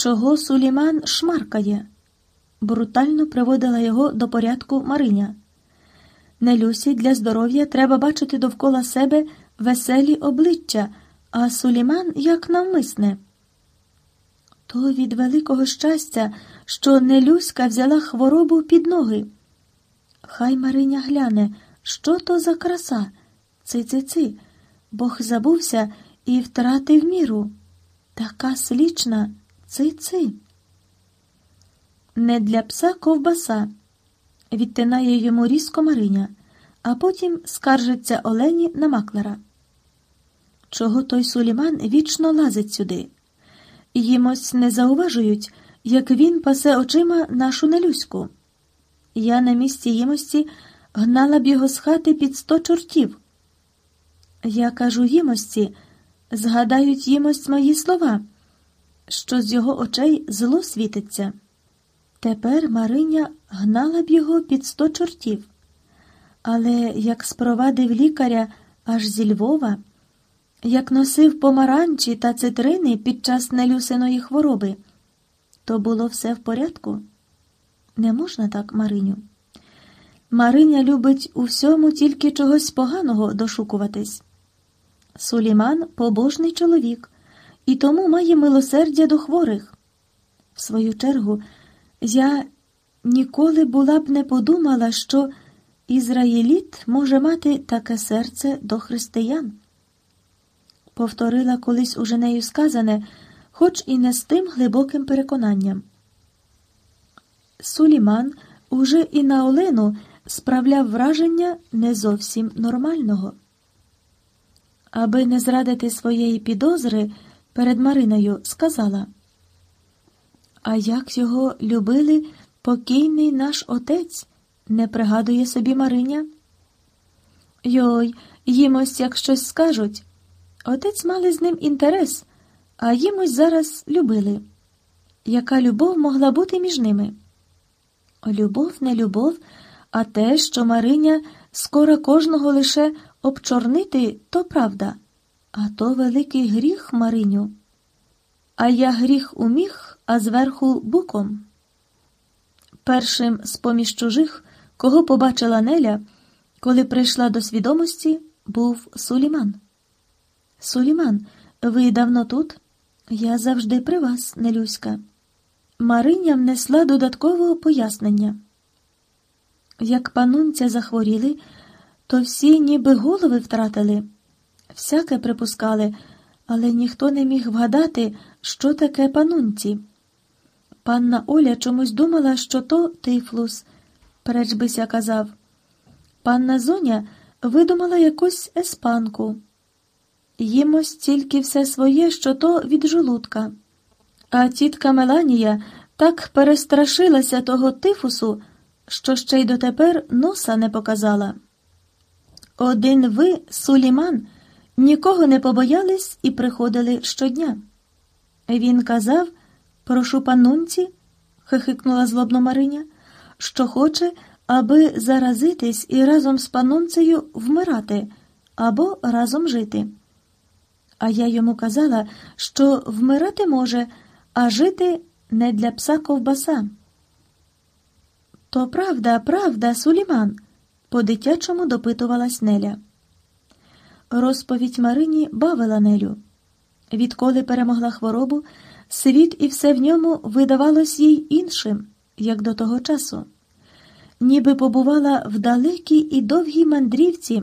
Чого Суліман шмаркає? Брутально приводила його до порядку Мариня. Нелюсі для здоров'я треба бачити довкола себе веселі обличчя, а Суліман як навмисне. То від великого щастя, що Нелюська взяла хворобу під ноги. Хай Мариня гляне, що то за краса, ци-ци-ци, Бог забувся і втратив міру. Така слічна, ци-ци. Не для пса ковбаса, відтинає йому різко Мариня, а потім скаржиться Олені на маклера. Чого той Суліман вічно лазить сюди? Їмось не зауважують, як він пасе очима нашу нелюську. Я на місці їмості гнала б його з хати під сто чортів. Я кажу їмості, згадають їмость мої слова, що з його очей зло світиться. Тепер Мариня гнала б його під сто чортів. Але як спровадив лікаря аж зі Львова, як носив помаранчі та цитрини під час нелюсиної хвороби, то було все в порядку. Не можна так, Мариню. Мариня любить у всьому тільки чогось поганого дошукуватись. Суліман побожний чоловік і тому має милосердя до хворих. В свою чергу, я ніколи була б не подумала, що ізраїліт може мати таке серце до християн. Повторила колись уже нею сказане, хоч і не з тим глибоким переконанням. Суліман уже і на Олену справляв враження не зовсім нормального. Аби не зрадити своєї підозри перед Мариною, сказала А як його любили покійний наш отець, не пригадує собі Мариня? Йой, їм ось як щось скажуть. Отець мали з ним інтерес, а їм ось зараз любили. Яка любов могла бути між ними? Любов, не любов, а те, що Мариня скоро кожного лише обчорнити, то правда, а то великий гріх, Мариню. А я гріх уміг, а зверху буком. Першим з поміж чужих, кого побачила Неля, коли прийшла до свідомості, був Суліман. Суліман, ви давно тут? Я завжди при вас, Нелюська. Мариня внесла додаткове пояснення. Як панунця захворіли, то всі ніби голови втратили, всяке припускали, але ніхто не міг вгадати, що таке панунці. Панна Оля чомусь думала, що то тифлус, перечбися казав. Панна Зоня видумала якусь еспанку. Їмось тільки все своє, що то від жолудка. А тітка Меланія так перестрашилася того тифусу, що ще й дотепер носа не показала. Один ви, Суліман, нікого не побоялись і приходили щодня. Він казав, прошу панунці, хихикнула злобно Мариня, що хоче, аби заразитись і разом з панунцею вмирати або разом жити. А я йому казала, що вмирати може, а жити не для пса ковбаса. То правда, правда, Суліман, по дитячому допитувалась Неля. Розповідь Марині бавила Нелю. Відколи перемогла хворобу, світ і все в ньому видавалось їй іншим, як до того часу. Ніби побувала в далекій і довгій мандрівці,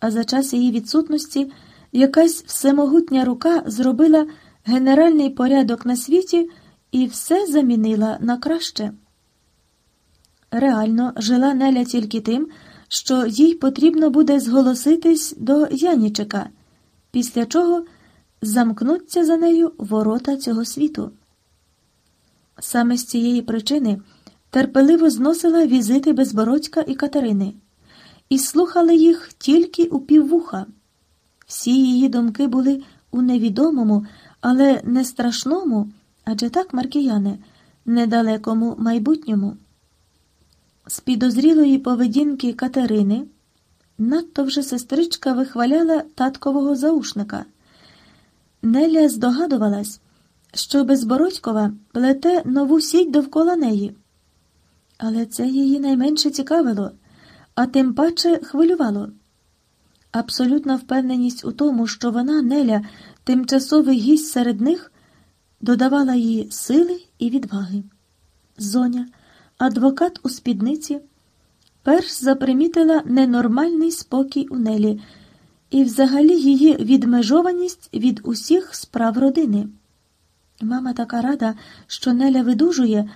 а за час її відсутності якась всемогутня рука зробила генеральний порядок на світі і все замінила на краще. Реально жила Неля тільки тим, що їй потрібно буде зголоситись до Янічика, після чого замкнуться за нею ворота цього світу. Саме з цієї причини терпеливо зносила візити Безбородька і Катерини, і слухали їх тільки у піввуха. Всі її думки були у невідомому, але не страшному, адже так, Маркіяне, недалекому майбутньому. З підозрілої поведінки Катерини надто вже сестричка вихваляла таткового заушника. Неля здогадувалась, що Безбородькова плете нову сіть довкола неї. Але це її найменше цікавило, а тим паче хвилювало. Абсолютна впевненість у тому, що вона, Неля, тимчасовий гість серед них, додавала їй сили і відваги. Зоня, адвокат у спідниці, перш запримітила ненормальний спокій у Нелі і взагалі її відмежованість від усіх справ родини. Мама така рада, що Неля видужує,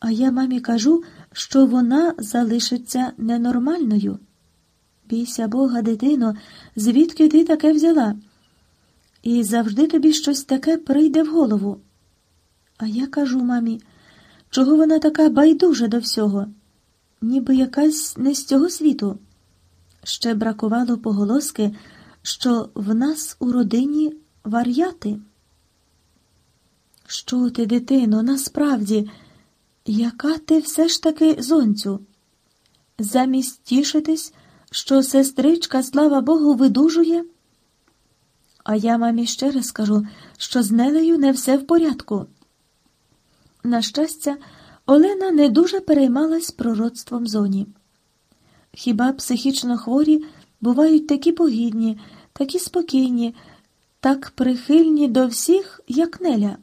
а я мамі кажу, що вона залишиться ненормальною. Бійся Бога, дитино, звідки ти таке взяла? І завжди тобі щось таке прийде в голову. А я кажу мамі, чого вона така байдужа до всього, ніби якась не з цього світу. Ще бракувало поголоски, що в нас у родині вар'яти. Що ти, дитино, насправді, яка ти все ж таки зонцю? Замість тішитись, що сестричка, слава Богу, видужує? А я мамі ще раз скажу, що з Нелею не все в порядку. На щастя, Олена не дуже переймалась пророцтвом зоні. Хіба психічно хворі бувають такі погідні, такі спокійні, так прихильні до всіх, як Неля?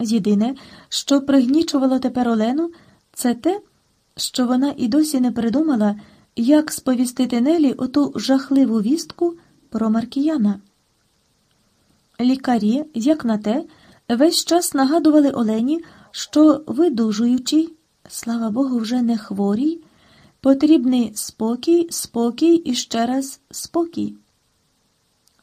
Єдине, що пригнічувало тепер Олену, це те, що вона і досі не придумала, як сповістити Нелі оту жахливу вістку про Маркіяна. Лікарі, як на те, весь час нагадували Олені, що видужуючий, слава Богу, вже не хворій, потрібний спокій, спокій і ще раз спокій.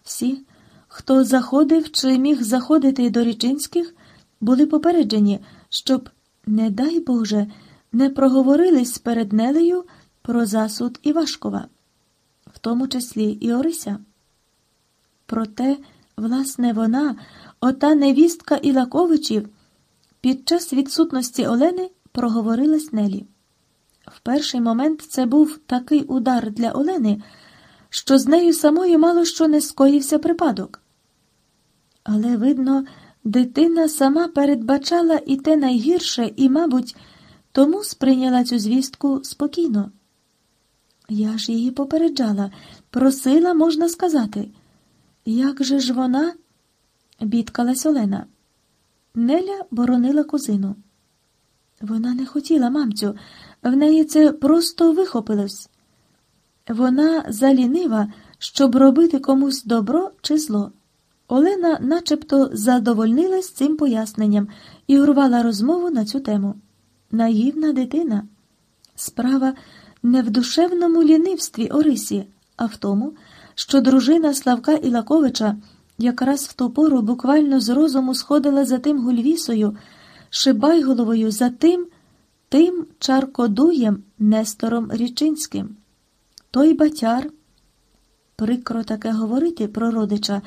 Всі, хто заходив чи міг заходити до Річинських, були попереджені, щоб, не дай Боже, не проговорились перед Нелею про засуд Івашкова, в тому числі і Орися. Проте, власне, вона, ота невістка Ілаковичів, під час відсутності Олени проговорилась Нелі. В перший момент це був такий удар для Олени, що з нею самою мало що не скоївся припадок. Але, видно, дитина сама передбачала і те найгірше, і, мабуть, тому сприйняла цю звістку спокійно. Я ж її попереджала, просила, можна сказати. Як же ж вона? Бідкалась Олена. Неля боронила кузину. Вона не хотіла, мамцю, в неї це просто вихопилось. Вона залінива, щоб робити комусь добро чи зло. Олена начебто задовольнилась цим поясненням і урвала розмову на цю тему. Наївна дитина. Справа не в душевному лінивстві Орисі, а в тому, що дружина Славка Ілаковича якраз в ту пору буквально з розуму сходила за тим гульвісою, шибайголовою за тим, тим чаркодуєм Нестором Річинським. Той батяр, прикро таке говорити про родича,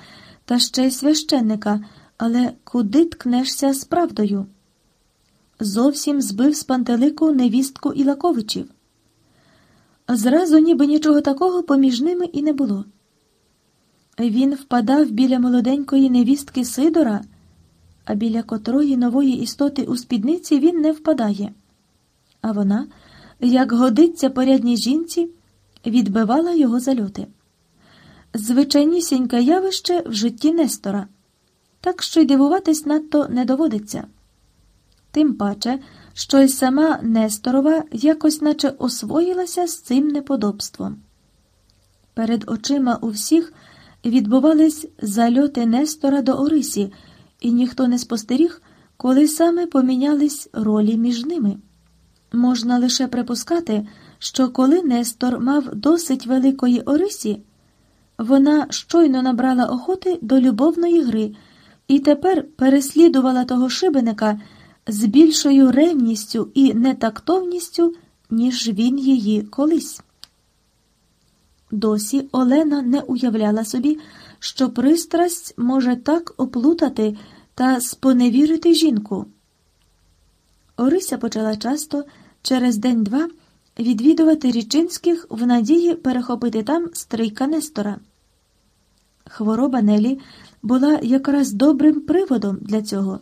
та ще й священника, але куди ткнешся з правдою? Зовсім збив з пантелику невістку Ілаковичів. Зразу ніби нічого такого поміж ними і не було. Він впадав біля молоденької невістки Сидора, а біля котрої нової істоти у спідниці він не впадає. А вона, як годиться порядній жінці, відбивала його зальоти. Звичайнісіньке явище в житті Нестора, так що й дивуватись надто не доводиться. Тим паче, що й сама Несторова якось наче освоїлася з цим неподобством. Перед очима у всіх відбувались зальоти Нестора до Орисі, і ніхто не спостеріг, коли саме помінялись ролі між ними. Можна лише припускати, що коли Нестор мав досить великої Орисі, вона щойно набрала охоти до любовної гри і тепер переслідувала того шибеника з більшою ревністю і нетактовністю, ніж він її колись. Досі Олена не уявляла собі, що пристрасть може так оплутати та споневірити жінку. Орися почала часто через день-два відвідувати Річинських в надії перехопити там стрийка Нестора. Хвороба Нелі була якраз добрим приводом для цього.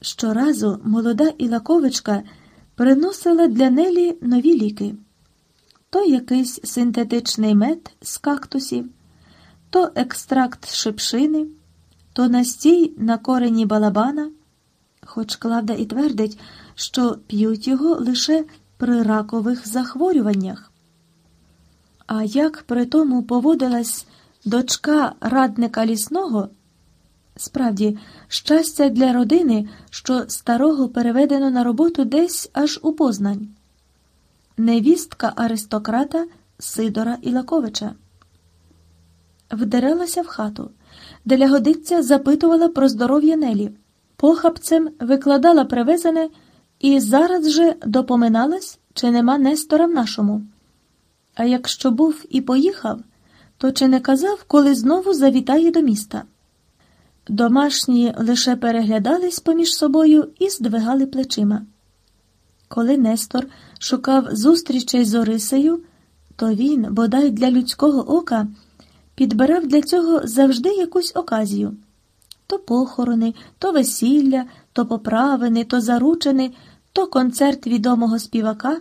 Щоразу молода Ілаковичка приносила для Нелі нові ліки то якийсь синтетичний мед з кактусів, то екстракт шипшини, то настій на корені балабана, хоч Клавда і твердить, що п'ють його лише при ракових захворюваннях. А як при тому поводилась дочка радника лісного? Справді, щастя для родини, що старого переведено на роботу десь аж у Познань. Невістка аристократа Сидора Ілаковича. Вдиралася в хату, де лягодиця запитувала про здоров'я Нелі, похапцем викладала привезене і зараз же допоминалась, чи нема Нестора в нашому. А якщо був і поїхав, то чи не казав, коли знову завітає до міста? Домашні лише переглядались поміж собою і здвигали плечима. Коли Нестор шукав зустрічей з Орисею, то він, бодай для людського ока, підбирав для цього завжди якусь оказію. То похорони, то весілля, то поправини, то заручини, то концерт відомого співака,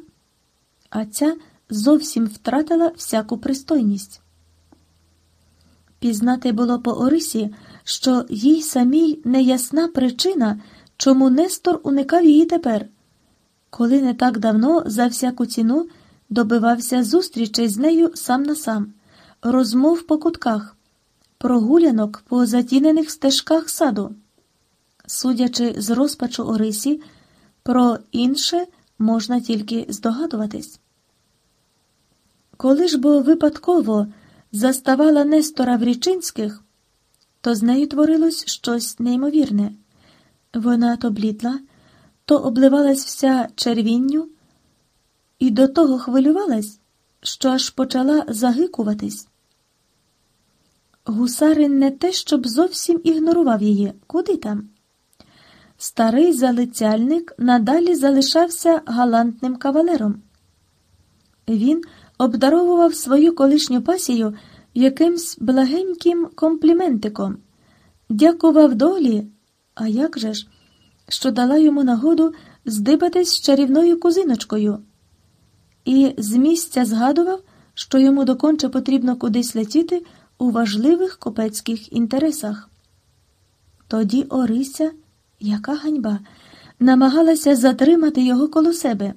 а ця зовсім втратила всяку пристойність. Пізнати було по Орисі, що їй самій неясна причина, чому Нестор уникав її тепер, коли не так давно за всяку ціну добивався зустрічей з нею сам на сам, розмов по кутках, прогулянок по затінених стежках саду. Судячи з розпачу Орисі, про інше можна тільки здогадуватись. Коли ж бо випадково заставала Нестора в Річинських, то з нею творилось щось неймовірне. Вона то блідла, то обливалась вся червінню і до того хвилювалась, що аж почала загикуватись. Гусарин не те, щоб зовсім ігнорував її, куди там. Старий залицяльник надалі залишався галантним кавалером. Він обдаровував свою колишню пасію якимсь благеньким компліментиком, дякував долі, а як же ж, що дала йому нагоду здибатись з чарівною кузиночкою, і з місця згадував, що йому доконче потрібно кудись летіти у важливих копецьких інтересах. Тоді Орися, яка ганьба, намагалася затримати його коло себе.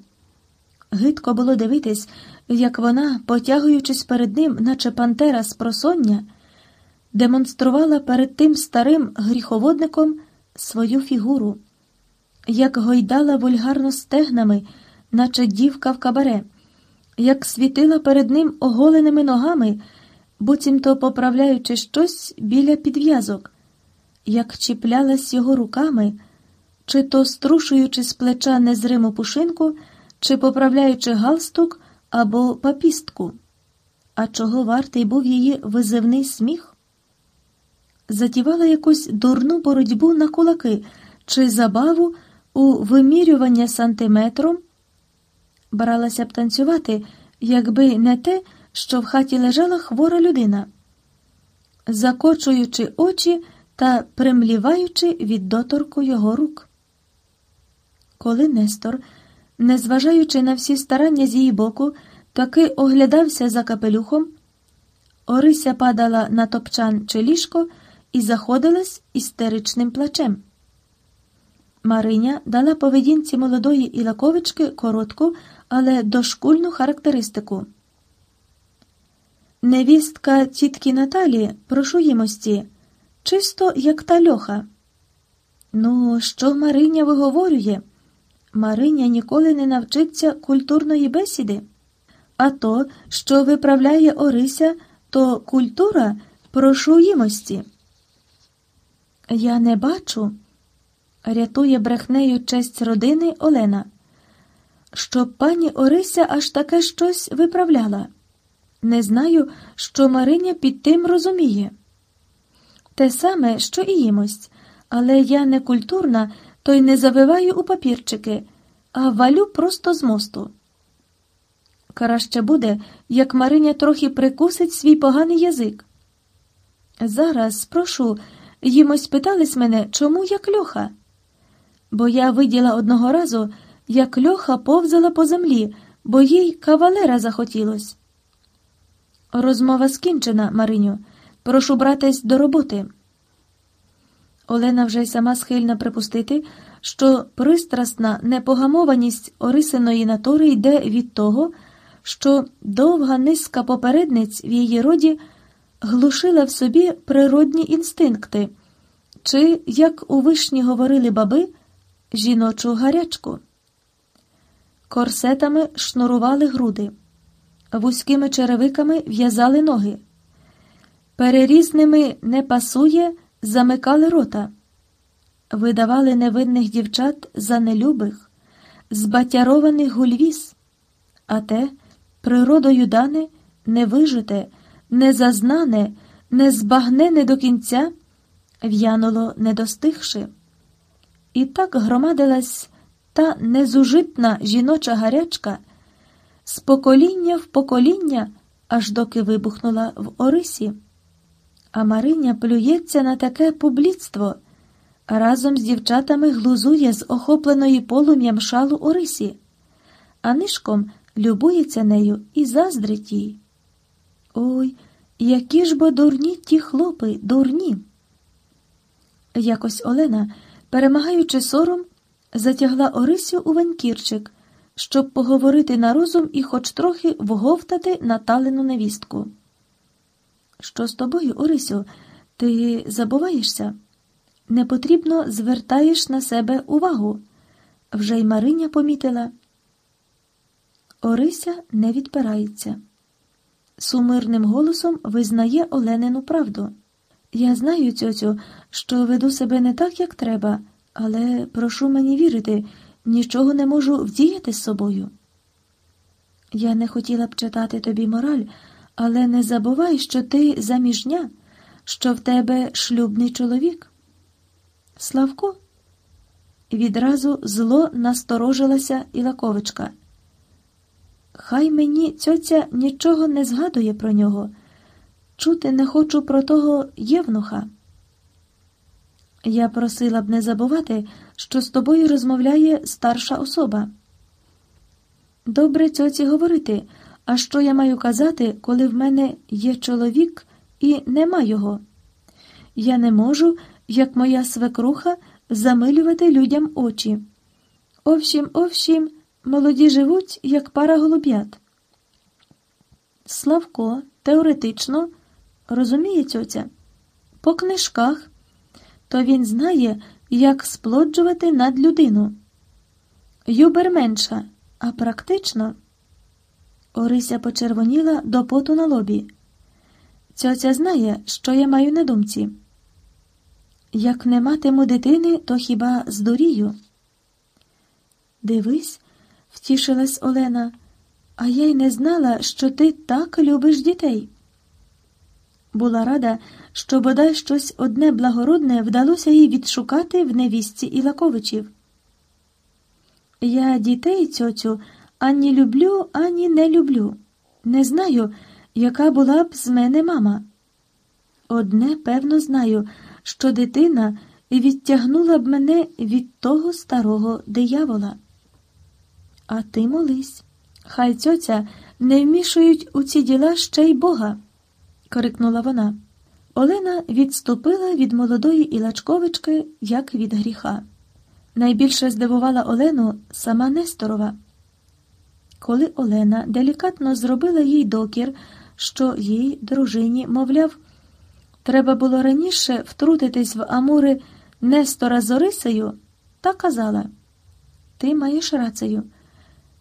Гидко було дивитись, як вона, потягуючись перед ним, наче пантера з просоння, демонструвала перед тим старим гріховодником свою фігуру, як гойдала вульгарно стегнами, наче дівка в кабаре, як світила перед ним оголеними ногами, буцімто поправляючи щось біля підв'язок, як чіплялась його руками, чи то струшуючи з плеча незриму пушинку, чи поправляючи галстук або папістку. А чого вартий був її визивний сміх? Затівала якусь дурну боротьбу на кулаки чи забаву у вимірювання сантиметром, бралася б танцювати, якби не те, що в хаті лежала хвора людина, закочуючи очі та примліваючи від доторку його рук. Коли Нестор незважаючи на всі старання з її боку, таки оглядався за капелюхом. Орися падала на топчан чи ліжко і заходилась істеричним плачем. Мариня дала поведінці молодої Ілаковички коротку, але дошкульну характеристику. Невістка тітки Наталі, прошу їмості, чисто як та льоха. Ну, що Мариня виговорює? Мариня ніколи не навчиться культурної бесіди, а то, що виправляє Орися, то культура прошуємості. Я не бачу, рятує брехнею честь родини Олена, що пані Орися аж таке щось виправляла. Не знаю, що Мариня під тим розуміє. Те саме, що і їмость, але я не культурна то й не завиваю у папірчики, а валю просто з мосту. Краще буде, як Мариня трохи прикусить свій поганий язик. Зараз, прошу, їм ось питались мене, чому я кльоха? Бо я виділа одного разу, як льоха повзала по землі, бо їй кавалера захотілось. Розмова скінчена, Мариню. Прошу братись до роботи. Олена вже й сама схильна припустити, що пристрасна непогамованість Орисиної натури йде від того, що довга низка попередниць в її роді глушила в собі природні інстинкти, чи, як у вишні говорили баби, жіночу гарячку. Корсетами шнурували груди, вузькими черевиками в'язали ноги, перерізними не пасує, замикали рота, видавали невинних дівчат за нелюбих, збатярованих гульвіз, а те природою дане невижите, незазнане, незбагнене до кінця, в'януло не достигши. І так громадилась та незужитна жіноча гарячка з покоління в покоління, аж доки вибухнула в Орисі. А Мариня плюється на таке публіцтво, разом з дівчатами глузує з охопленої полум'ям шалу Орисі, а нишком любується нею і заздрить їй. Ой, які ж бо дурні ті хлопи, дурні. Якось Олена, перемагаючи сором, затягла Орисю у ванькірчик, щоб поговорити на розум і хоч трохи вговтати Наталину невістку. Що з тобою, Орисю, ти забуваєшся? Непотрібно звертаєш на себе увагу. Вже й Мариня помітила. Орися не відпирається. Сумирним голосом визнає Оленину правду. Я знаю, цьоцю, що веду себе не так, як треба, але прошу мені вірити, нічого не можу вдіяти з собою. Я не хотіла б читати тобі мораль, але не забувай, що ти заміжня, що в тебе шлюбний чоловік. Славко? Відразу зло насторожилася Ілаковичка. Хай мені цьоця нічого не згадує про нього. Чути не хочу про того євнуха. Я просила б не забувати, що з тобою розмовляє старша особа. Добре цьоці говорити, а що я маю казати, коли в мене є чоловік і нема його? Я не можу, як моя свекруха, замилювати людям очі. Овшім, овшім, молоді живуть, як пара голуб'ят. Славко теоретично розуміє цьоця, по книжках, то він знає, як сплоджувати над людину. Юбер менша, а практично. Орися почервоніла до поту на лобі. Цьоця знає, що я маю на думці. Як не матиму дитини, то хіба здурію? Дивись, втішилась Олена, а я й не знала, що ти так любиш дітей. Була рада, що бодай щось одне благородне вдалося їй відшукати в невістці Ілаковичів. Я дітей, цьоцю, ані люблю, ані не люблю. Не знаю, яка була б з мене мама. Одне, певно, знаю, що дитина відтягнула б мене від того старого диявола. А ти молись, хай цьоця не вмішують у ці діла ще й Бога, крикнула вона. Олена відступила від молодої Ілачковички, як від гріха. Найбільше здивувала Олену сама Несторова. Коли Олена делікатно зробила їй докір, що їй, дружині, мовляв, треба було раніше втрутитись в Амури Нестора з Орисею, та казала: Ти маєш рацію.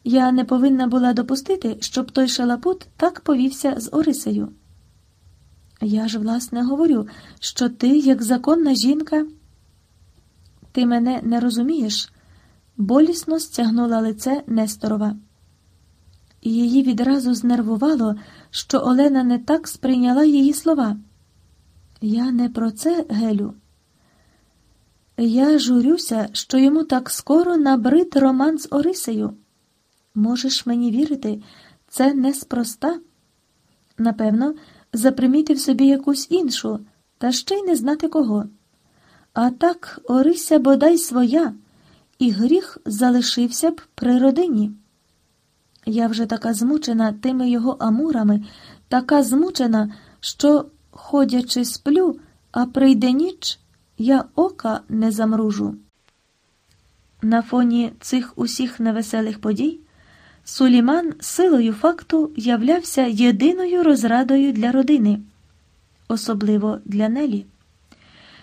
Я не повинна була допустити, щоб той шалапут так повівся з Орисею. Я ж, власне, говорю, що ти, як законна жінка, ти мене не розумієш, болісно стягнула лице Несторова. І її відразу знервувало, що Олена не так сприйняла її слова. Я не про це, Гелю. Я журюся, що йому так скоро набрид роман з Орисею. Можеш мені вірити, це неспроста. Напевно, запримітив собі якусь іншу, та ще й не знати кого. А так Орися бодай своя, і гріх залишився б при родині. Я вже така змучена тими його амурами, така змучена, що, ходячи, сплю, а прийде ніч, я ока не замружу. На фоні цих усіх невеселих подій Суліман силою факту являвся єдиною розрадою для родини, особливо для Нелі.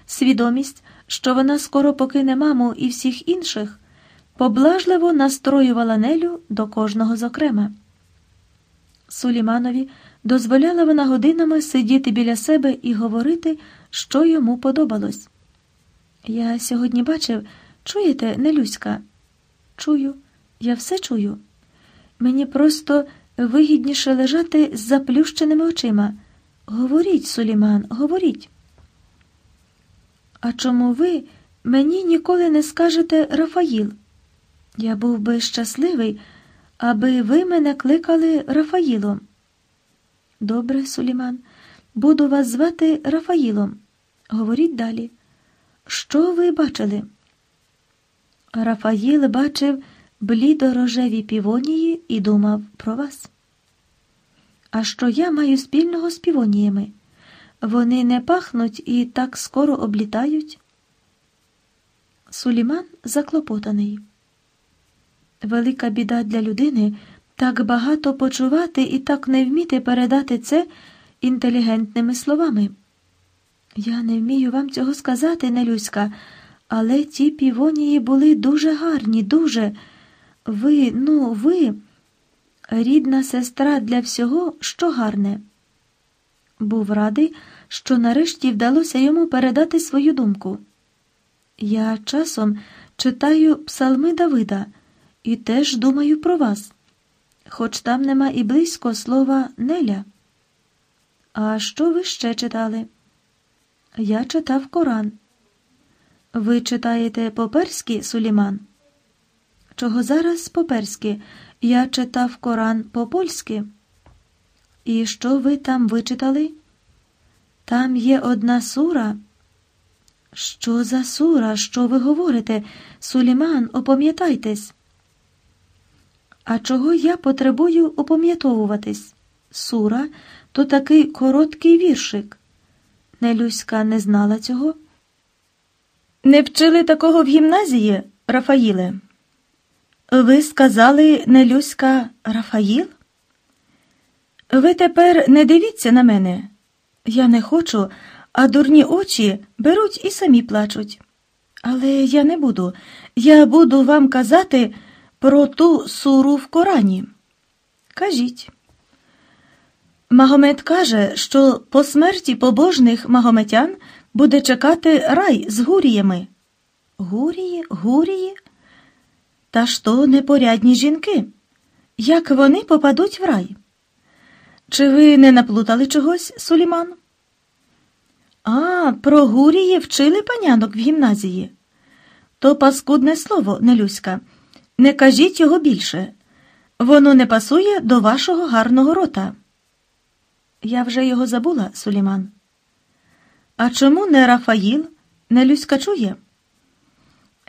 Свідомість, що вона скоро покине маму і всіх інших, поблажливо настроювала Нелю до кожного зокрема. Суліманові дозволяла вона годинами сидіти біля себе і говорити, що йому подобалось. Я сьогодні бачив, чуєте, Нелюська? Чую, я все чую. Мені просто вигідніше лежати з заплющеними очима. Говоріть, Суліман, говоріть. А чому ви мені ніколи не скажете Рафаїл? Я був би щасливий, аби ви мене кликали Рафаїлом. Добре, Суліман, буду вас звати Рафаїлом. Говоріть далі. Що ви бачили? Рафаїл бачив блідорожеві півонії і думав про вас. А що я маю спільного з півоніями? Вони не пахнуть і так скоро облітають. Суліман заклопотаний. Велика біда для людини так багато почувати і так не вміти передати це інтелігентними словами. Я не вмію вам цього сказати, Нелюська, але ті півонії були дуже гарні, дуже. Ви, ну, ви, рідна сестра для всього, що гарне. Був радий, що нарешті вдалося йому передати свою думку. Я часом читаю псалми Давида і теж думаю про вас, хоч там нема і близько слова Неля. А що ви ще читали? Я читав Коран. Ви читаєте по-перськи, Суліман? Чого зараз по-перськи? Я читав Коран по-польськи. І що ви там вичитали? Там є одна сура. Що за сура? Що ви говорите? Суліман, опам'ятайтесь. А чого я потребую опам'ятовуватись? Сура то такий короткий віршик. Нелюська не знала цього. Не вчили такого в гімназії, Рафаїле? Ви сказали Нелюська Рафаїл? Ви тепер не дивіться на мене. Я не хочу, а дурні очі беруть і самі плачуть. Але я не буду. Я буду вам казати про ту суру в Корані. Кажіть. Магомед каже, що по смерті побожних магометян буде чекати рай з гуріями. Гурії, гурії? Та ж то непорядні жінки. Як вони попадуть в рай? Чи ви не наплутали чогось, Суліман? А, про гурії вчили панянок в гімназії. То паскудне слово, Нелюська. Не кажіть його більше. Воно не пасує до вашого гарного рота. Я вже його забула, Суліман. А чому не Рафаїл? Нелюська чує?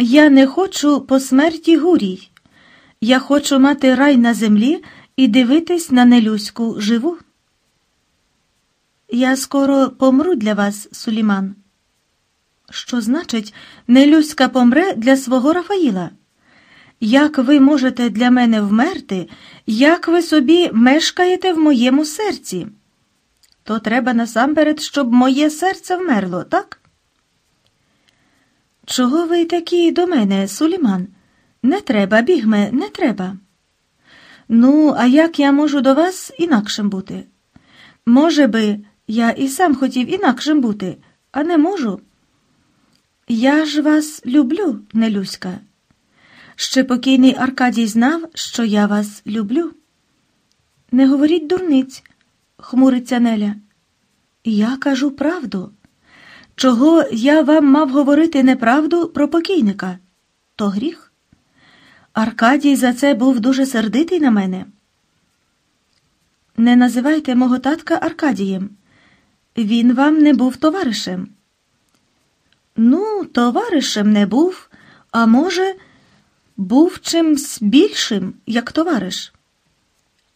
Я не хочу по смерті гурій. Я хочу мати рай на землі і дивитись на нелюську живу. Я скоро помру для вас, Суліман. Що значить, нелюська помре для свого Рафаїла? Як ви можете для мене вмерти, як ви собі мешкаєте в моєму серці? То треба насамперед, щоб моє серце вмерло, так? Чого ви такі до мене, Суліман? Не треба, бігме, не треба. Ну, а як я можу до вас інакшим бути? Може би, я і сам хотів інакшим бути, а не можу. Я ж вас люблю, Нелюська. Ще покійний Аркадій знав, що я вас люблю. Не говоріть дурниць, хмуриться Неля. Я кажу правду. Чого я вам мав говорити неправду про покійника? То гріх? Аркадій за це був дуже сердитий на мене. Не називайте мого татка Аркадієм. Він вам не був товаришем. Ну, товаришем не був, а може, був чимсь більшим, як товариш.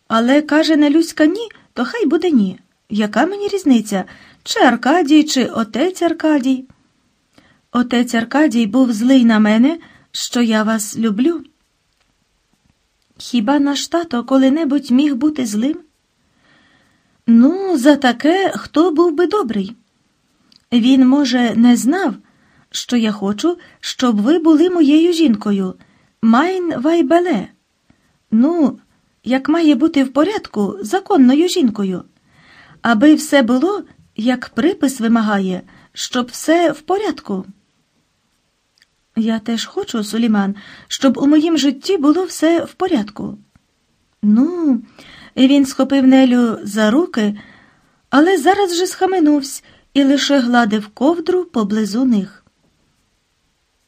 Але каже Нелюська ні, то хай буде ні. Яка мені різниця, чи Аркадій, чи отець Аркадій? Отець Аркадій був злий на мене, що я вас люблю. Хіба наш тато коли-небудь міг бути злим? Ну, за таке хто був би добрий? Він, може, не знав, що я хочу, щоб ви були моєю жінкою. Майн вайбеле. Ну, як має бути в порядку законною жінкою, аби все було, як припис вимагає, щоб все в порядку. Я теж хочу, Суліман, щоб у моїм житті було все в порядку. Ну, він схопив Нелю за руки, але зараз же схаменувся і лише гладив ковдру поблизу них.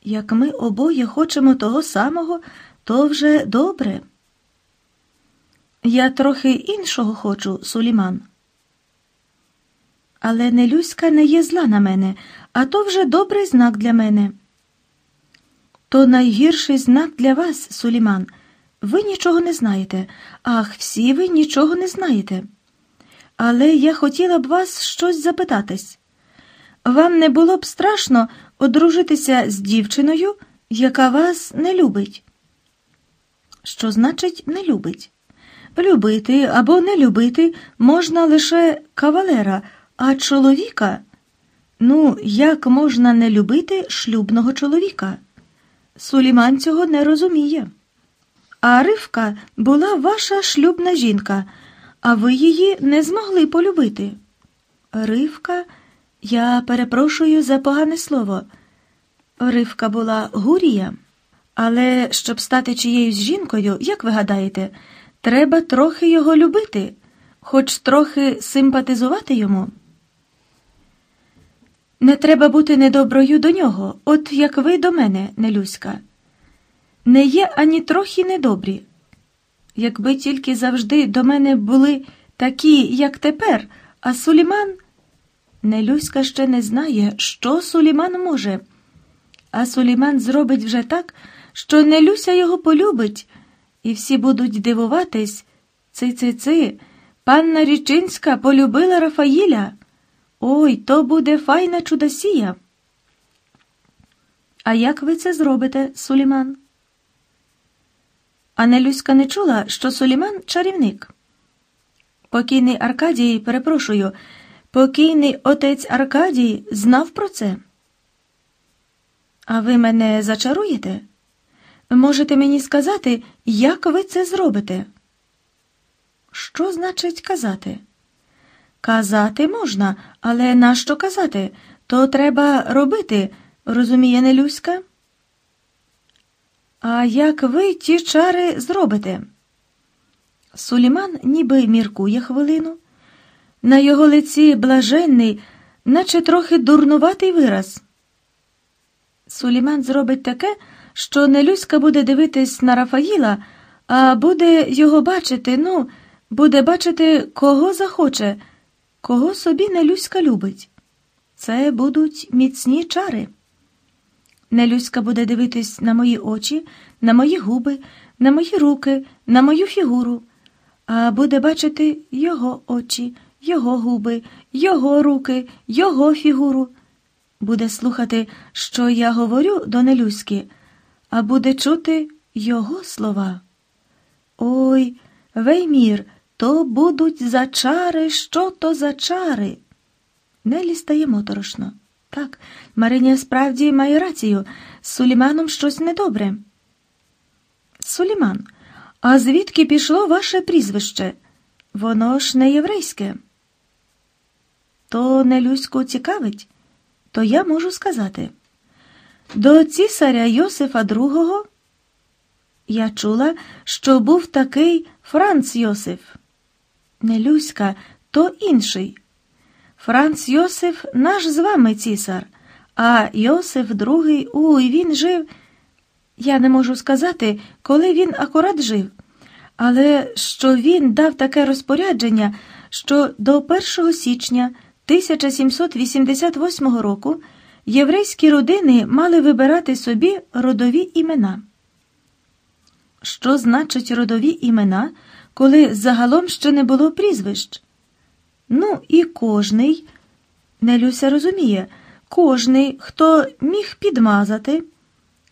Як ми обоє хочемо того самого, то вже добре. Я трохи іншого хочу, Суліман. Але Нелюська не є зла на мене, а то вже добрий знак для мене. То найгірший знак для вас, Суліман. Ви нічого не знаєте. Ах, всі ви нічого не знаєте. Але я хотіла б вас щось запитатись. Вам не було б страшно одружитися з дівчиною, яка вас не любить? Що значить не любить? Любити або не любити можна лише кавалера, а чоловіка. Ну, як можна не любити шлюбного чоловіка? Суліман цього не розуміє. А Ривка була ваша шлюбна жінка, а ви її не змогли полюбити. Ривка, я перепрошую за погане слово. Ривка була гурія, але щоб стати чиєюсь жінкою, як ви гадаєте, треба трохи його любити, хоч трохи симпатизувати йому. Не треба бути недоброю до нього, от як ви до мене, Нелюська. Не є ані трохи недобрі. Якби тільки завжди до мене були такі, як тепер, а Суліман. Нелюська ще не знає, що Суліман може, а Суліман зробить вже так, що Нелюся його полюбить, і всі будуть дивуватись ци-ци-ци, панна Річинська полюбила Рафаїля. Ой, то буде файна чудосія. А як ви це зробите, Суліман? А Нелюська не чула, що Суліман чарівник. Покійний Аркадій, перепрошую, покійний отець Аркадій знав про це. А ви мене зачаруєте? Можете мені сказати, як ви це зробите? Що значить казати? Казати можна, але нащо казати? То треба робити, розуміє Нелюська? А як ви ті чари зробите? Суліман ніби міркує хвилину. На його лиці блаженний, наче трохи дурнуватий вираз. Суліман зробить таке, що Нелюська буде дивитись на Рафаїла, а буде його бачити, ну, буде бачити, кого захоче. Кого собі Нелюська любить? Це будуть міцні чари. Нелюська буде дивитись на мої очі, на мої губи, на мої руки, на мою фігуру, а буде бачити його очі, його губи, його руки, його фігуру. Буде слухати, що я говорю до Нелюськи, а буде чути його слова. Ой, веймір! То будуть за чари, що то за чари. Нелі стає моторошно. Так, Мариня справді має рацію. З Суліманом щось недобре. Суліман, а звідки пішло ваше прізвище? Воно ж не єврейське. То Нелюську цікавить, то я можу сказати. До цісаря Йосифа II я чула, що був такий Франц Йосиф. Не Люська, то інший. Франц Йосиф наш з вами цісар, а Йосиф другий, уй, він жив. Я не можу сказати, коли він акурат жив, але що він дав таке розпорядження, що до 1 січня 1788 року єврейські родини мали вибирати собі родові імена. Що значить родові імена, коли загалом ще не було прізвищ? Ну, і кожний, Нелюся розуміє, кожний, хто міг підмазати,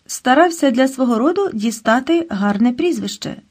старався для свого роду дістати гарне прізвище.